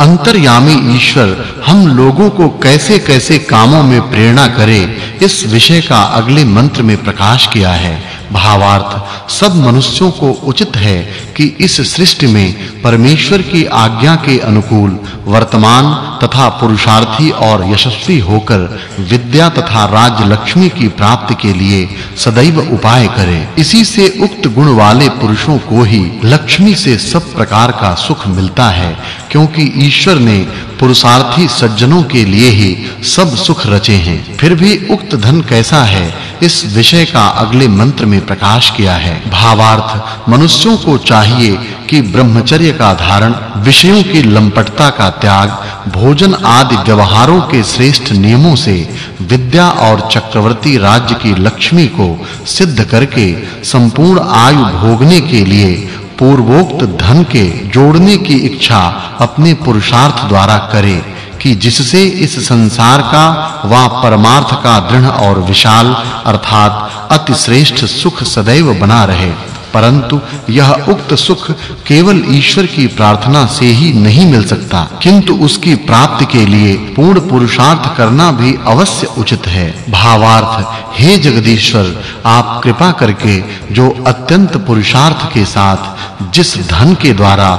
अंतर्यामी ईश्वर हम लोगों को कैसे-कैसे कामों में प्रेरणा करे, इस विषय का अगले मंत्र में प्रकाश किया है। भावार्थ सब मनुष्यों को उचित है कि इस सृष्टि में परमेश्वर की आज्ञा के अनुकूल वर्तमान तथा पुरुषार्थी और यशस्वी होकर विद्या तथा राज्य लक्ष्मी की प्राप्ति के लिए सदैव उपाय करें। इसी से उक्त गुण वाले पुरुषों को ही लक्ष्मी से सब प्रकार का सुख मिलता है, क्योंकि ईश्वर ने पुरुषार्थी सज्जनों के लिए ही सब सुख रचे हैं। फिर भी उक्त धन कैसा है इस विषय का अगले मंत्र में प्रकाश किया है। भावार्थ, मनुष्यों को चाहिए कि ब्रह्मचर्य का धारण, विषयों की लंपटता का त्याग, भोजन आदि व्यवहारों के श्रेष्ठ नियमों से विद्या और चक्रवर्ती राज्य की लक्ष्मी को सिद्ध करके संपूर्ण आयु भोगने के लिए पूर्वोक्त धन के जोड़ने की इच्छा अपने पुरुषार्थ द्वारा करे। कि जिससे इस संसार का वा परमार्थ का दृढ़ और विशाल अर्थात अति श्रेष्ठ सुख सदैव बना रहे। परंतु यह उक्त सुख केवल ईश्वर की प्रार्थना से ही नहीं मिल सकता, किंतु उसकी प्राप्ति के लिए पूर्ण पुरुषार्थ करना भी अवश्य उचित है। भावार्थ, हे जगदीश्वर, आप कृपा करके जो अत्यंत पुरुषार्थ के साथ, जिस धन के द्वारा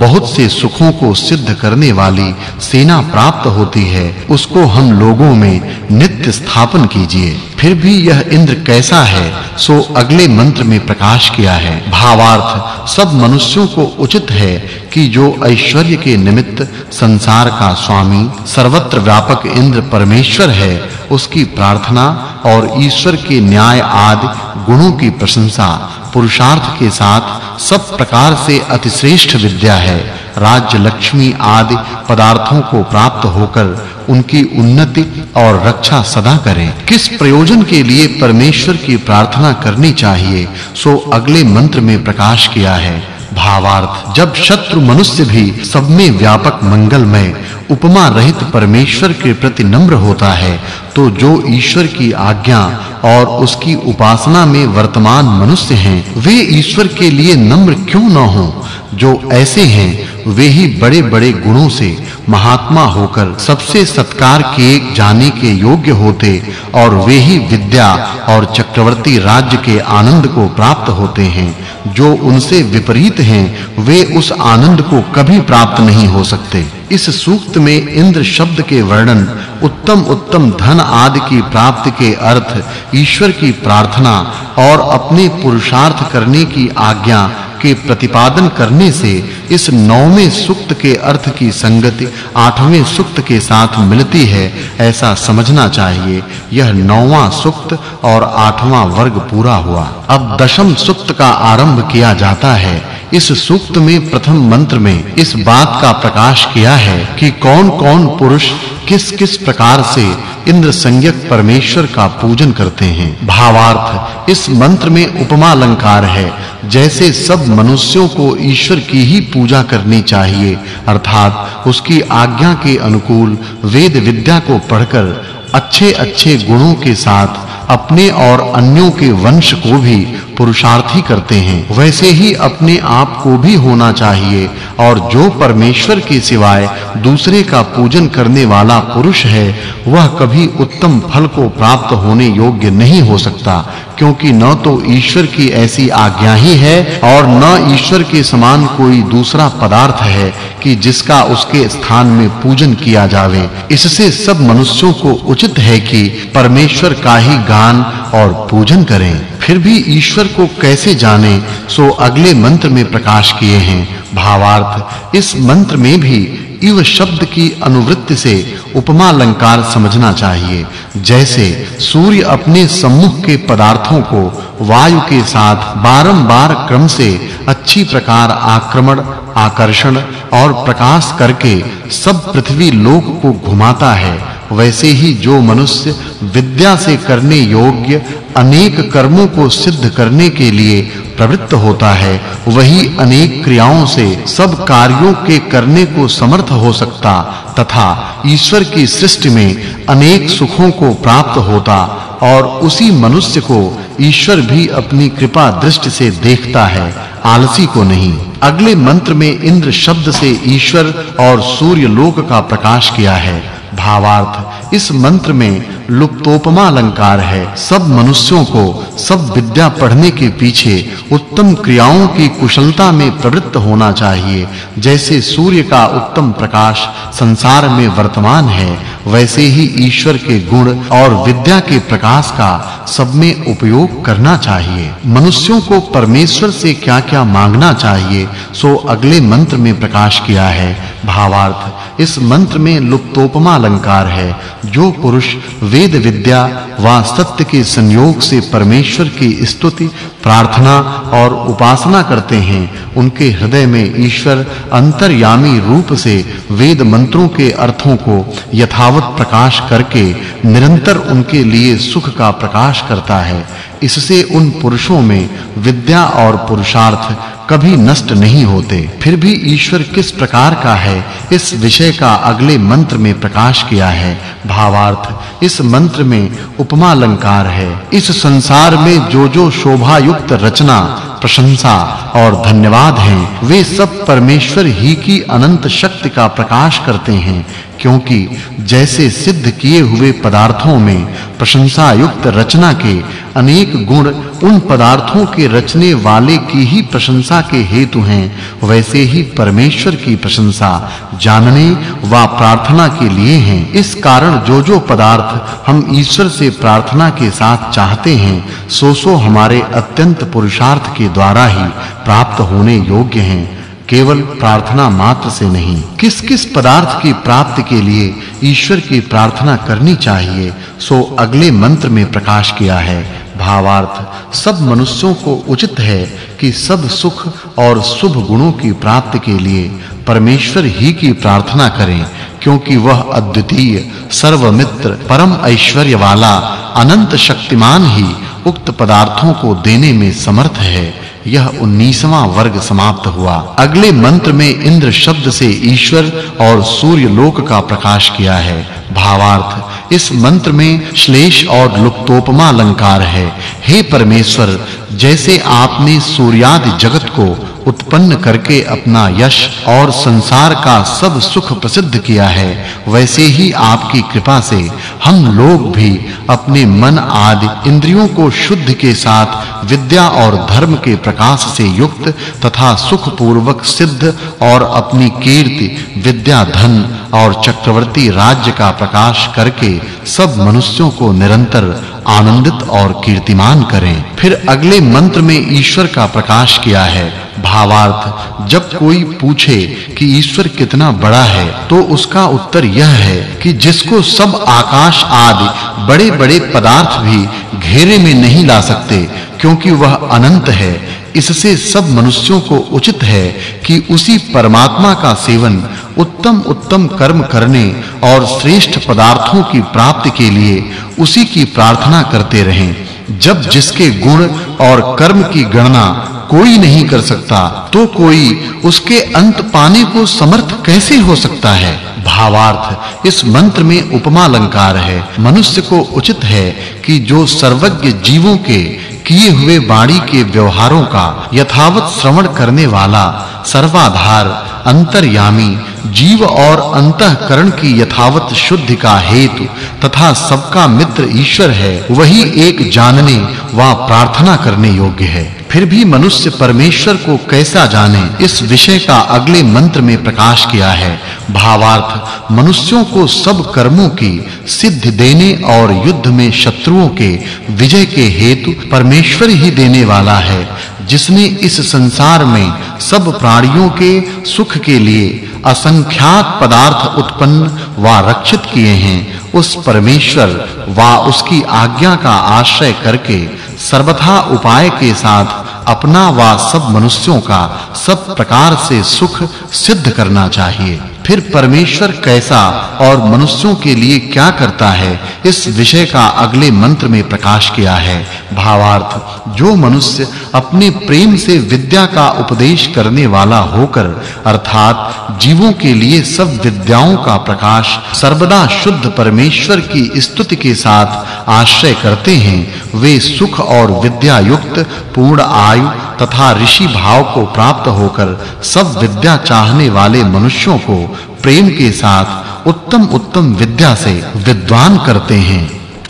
बहुत से सुखों को सिद्ध करने वाली सेना प्राप्त होती है, उसको हम लोगों में नित्य स्थापन कीजिए। फिर भी यह इंद्र कैसा है, सो अगले मंत्र में प्रकाश किया है। भावार्थ, सब मनुष्यों को उचित है कि जो ऐश्वर्य के निमित्त संसार का स्वामी, सर्वत्र व्यापक इंद्र परमेश्वर है, उसकी प्रार्थना और ईश्वर के न्याय आदि गुणों की प्रशंसा, पुरुषार्थ के साथ सब प्रकार से अतिश्रेष्ठ विद्या है। राज्य लक्ष्मी आदि पदार्थों को प्राप्त होकर उनकी उन्नति और रक्षा सदा करें। किस प्रयोजन के लिए परमेश्वर की प्रार्थना करनी चाहिए, सो अगले मंत्र में प्रकाश किया है। भावार्थ, जब शत्रु मनुष्य भी सब में व्यापक मंगलमय उपमा रहित परमेश्वर के प्रति नम्र होता है तो जो ईश्वर की आज्ञा और उसकी उपासना में वर्तमान मनुष्य हैं, वे ईश्वर के लिए नम्र क्यों न हो? जो ऐसे हैं, वे ही बड़े-बड़े गुणों से महात्मा होकर सबसे सत्कार किए जाने के योग्य होते और वे ही विद्या और चक्रवर्ती राज्य के आनंद को प्राप्त होते हैं। जो उनसे विपरीत हैं, वे उस आनंद को कभी प्राप्त नहीं हो सकते। इस सूक्त में इंद्र शब्द के वर्णन, उत्तम उत्तम धन आदि की प्राप्ति के अर्थ, ईश्वर की प्रार्थना और अपने पुरुषार्थ करने की आज्ञा के प्रतिपादन करने से इस नौवें सुक्त के अर्थ की संगति आठवें सुक्त के साथ मिलती है, ऐसा समझना चाहिए। यह नौवां सुक्त और आठवां वर्ग पूरा हुआ। अब दशम सुक्त का आरंभ किया जाता है। इस सूक्त में, प्रथम मंत्र में, इस बात का प्रकाश किया है कि कौन-कौन पुरुष किस-किस प्रकार से इंद्र संज्ञक परमेश्वर का पूजन करते हैं। भावार्थ, इस मंत्र में उपमा अलंकार है, जैसे सब मनुष्यों को ईश्वर की ही पूजा करनी चाहिए, अर्थात उसकी आज्ञा के अनुकूल वेद विद्या को पढ़कर अच्छे-अच्छे गुणों के साथ अपने और अन्यों के वंश को भी पुरुषार्थी करते हैं। वैसे ही अपने आप को भी होना चाहिए और जो परमेश्वर के सिवाय दूसरे का पूजन करने वाला पुरुष है, वह कभी उत्तम फल को प्राप्त होने योग्य नहीं हो सकता, क्योंकि न तो ईश्वर की ऐसी आज्ञा ही है और न ईश्वर के समान कोई दूसरा पदार्थ है कि जिसका उसके स्थान में पूजन किया जावे। इससे सब मनुष्यों को उचित है कि परमेश्वर का ही गान और पूजन करें। फिर भी ईश्वर को कैसे जाने, सो अगले मंत्र में प्रकाश किए हैं। भावार्थ, इस मंत्र में भी इव शब्द की अनुवृत्ति से उपमा अलंकार समझना चाहिए। जैसे सूर्य अपने सम्मुख के पदार्थों को वायु के साथ बारंबार क्रम से अच्छी प्रकार आक्रमण, आकर्षण और प्रकाश करके सब पृथ्वी लोक को घुमाता है, वैसे ही जो मनुष्य विद्या से करने योग्य अनेक कर्मों को सिद्ध करने के लिए प्रवृत्त होता है, वही अनेक क्रियाओं से सब कार्यों के करने को समर्थ हो सकता तथा ईश्वर की सृष्टि में अनेक सुखों को प्राप्त होता और उसी मनुष्य को ईश्वर भी अपनी कृपा दृष्टि से देखता है, आलसी को नहीं। अगले मंत्र में इंद्र शब्द से ईश्वर और सूर्य लोक का प्रकाश किया है। भावार्थ, इस मंत्र में लुप्तोपमा अलंकार है। सब मनुष्यों को, सब विद्या पढ़ने के पीछे उत्तम क्रियाओं की कुशलता में प्रवृत्त होना चाहिए। जैसे सूर्य का उत्तम प्रकाश संसार में वर्तमान है वैसे ही ईश्वर के गुण और विद्या के प्रकाश का सब में उपयोग करना चाहिए। मनुष्यों को परमेश्वर से क्या-क्या मांगना चाहिए, सो अगले मंत्र में प्रकाश किया है, भावार्थ। इस मंत्र में लुप्तोपमा अलंकार है, जो पुरुष वेद विद्या व सत्य के संयोग से परमेश्वर की स्तुति प्रार्थना और उपासना करते हैं। उनके हृदय में ईश्वर अंतर्यामी रूप से वेद मंत्रों के अर्थों को यथावत प्रकाश करके निरंतर उनके लिए सुख का प्रकाश करता है। इससे उन पुरुषों में विद्या और पुरुषार्थ कभी नष्ट नहीं होते। फिर भी ईश्वर किस प्रकार का है, इस विषय का अगले मंत्र में प्रकाश किया है। भावार्थ, इस मंत्र में उपमा अलंकार है। इस संसार में जो जो शोभा युक्त रचना, प्रशंसा और धन्यवाद हैं, वे सब परमेश्वर ही की अनंत शक्ति का प्रकाश करते हैं, क्योंकि जैसे सिद्ध किए हुए पदार्थों में प्रशंसा युक्त रचना के अनेक गुण उन पदार्थों के रचने वाले की ही प्रशंसा के हेतु हैं। वैसे ही परमेश्वर की प्रशंसा जानने व प्रार्थना के लिए हैं। इस कारण जो जो पदार्थ हम ईश्वर से प्रार्थना के साथ चाहते हैं सो सो हमारे अत्यंत पुरुषार्थ के द्वारा ही प्राप्त होने योग्य हैं। केवल प्रार्थना मात्र से नहीं, किस-किस पदार्थ की प्राप्ति के लिए ईश्वर की प्रार्थना करनी चाहिए, सो अगले मंत्र में प्रकाश किया है भावार्थ सब मनुष्यों को उचित है कि सब सुख और शुभ गुणों की प्राप्ति के लिए परमेश्वर ही की प्रार्थना करें, क्योंकि वह अद्वितीय, सर्वमित्र, परम ऐश्वर्य वाला, अनंत शक्तिमान ही उक्त पदार्थों को देने में समर्थ है। यह 19वां वर्ग समाप्त हुआ। अगले मंत्र में इंद्र शब्द से ईश्वर और सूर्य लोक का प्रकाश किया है। भावार्थ, इस मंत्र में श्लेष और लुप्तोपमा अलंकार है। हे परमेश्वर, जैसे आपने सूर्यादि जगत को उत्पन्न करके अपना यश और संसार का सब सुख प्रसिद्ध किया है। वैसे ही आपकी कृपा से हम लोग भी अपने मन आदि इंद्रियों को शुद्ध के साथ विद्या और धर्म के प्रकाश से युक्त तथा सुख पूर्वक सिद्ध और अपनी कीर्ति, विद्या, धन और चक्रवर्ती राज्य का प्रकाश करके सब मनुष्यों को निरंतर आनंदित और कीर्तिमान करें। फिर अगले मंत्र में ईश्वर का प्रकाश किया है। भावार्थ, जब कोई पूछे कि ईश्वर कितना बड़ा है तो उसका उत्तर यह है कि जिसको सब आकाश आदि बड़े-बड़े पदार्थ भी घेरे में नहीं ला सकते, क्योंकि वह अनंत है। इससे सब मनुष्यों को उचित है कि उसी परमात्मा का सेवन उत्तम उत्तम कर्म करने और श्रेष्ठ पदार्थों की प्राप्ति के लिए उसी की प्रार्थना करते रहें। जब जिसके गुण और कर्म की गणना कोई नहीं कर सकता तो कोई उसके अंत पाने को समर्थ कैसे हो सकता है? भावार्थ, इस मंत्र में उपमा अलंकार है। मनुष्य को उचित है कि जो सर्वज्ञ जीवों के किए हुए वाणी के व्यवहारों का यथावत श्रवण करने वाला सर्वाधार अंतर्यामी, जीव और अंतःकरण की यथावत शुद्धि का हेतु तथा सबका मित्र ईश्वर है, वही एक जानने व प्रार्थना करने योग्य है। फिर भी मनुष्य परमेश्वर को कैसा जाने, इस विषय का अगले मंत्र में प्रकाश किया है। भावार्थ, मनुष्यों को सब कर्मों की सिद्धि देने और युद्ध में शत्रुओं के विजय के हेतु परमेश्वर ही देने वाला है, जिसने इस संसार में सब प्राणियों के सुख के लिए असंख्यात पदार्थ उत्पन्न व रक्षित किए हैं। उस परमेश्वर व उसकी आज्ञा का आश्रय करके सर्वथा उपाय के साथ अपना व सब मनुष्यों का सब प्रकार से सुख सिद्ध करना चाहिए। फिर परमेश्वर कैसा और मनुष्यों के लिए क्या करता है, इस विषय का अगले मंत्र में प्रकाश किया है। भावार्थ, जो मनुष्य अपने प्रेम से विद्या का उपदेश करने वाला होकर, अर्थात जीवों के लिए सब विद्याओं का प्रकाश सर्वदा शुद्ध परमेश्वर की स्तुति के साथ आश्रय करते हैं, वे सुख और विद्या युक्त पूर्ण आयु तथा ऋषि भाव को प्राप्त होकर सब विद्या चाहने वाले मनुष्यों को प्रेम के साथ उत्तम उत्तम विद्या से विद्वान करते हैं।